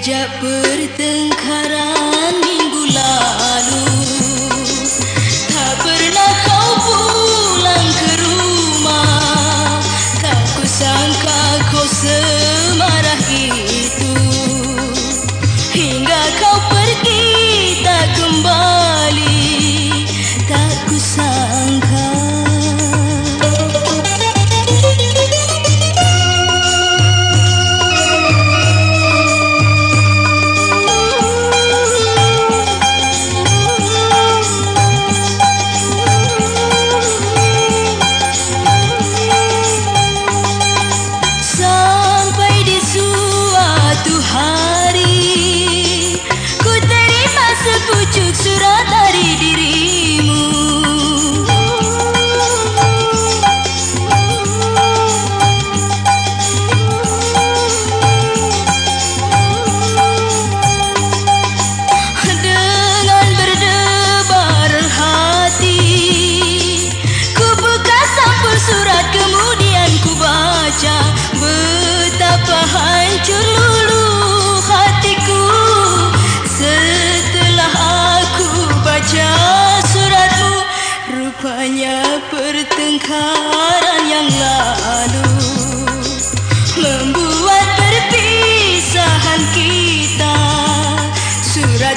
Sejak bertengkaran.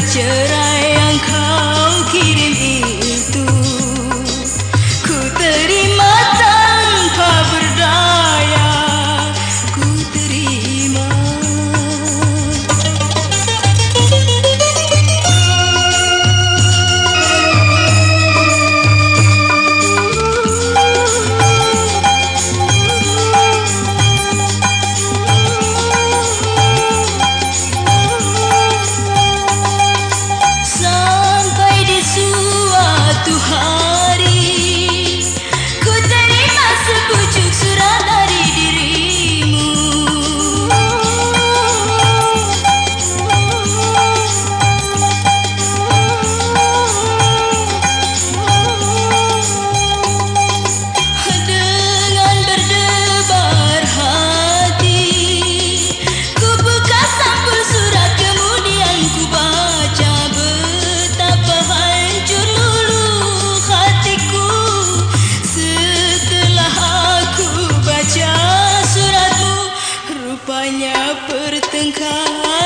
Cerai yang kau từng khắc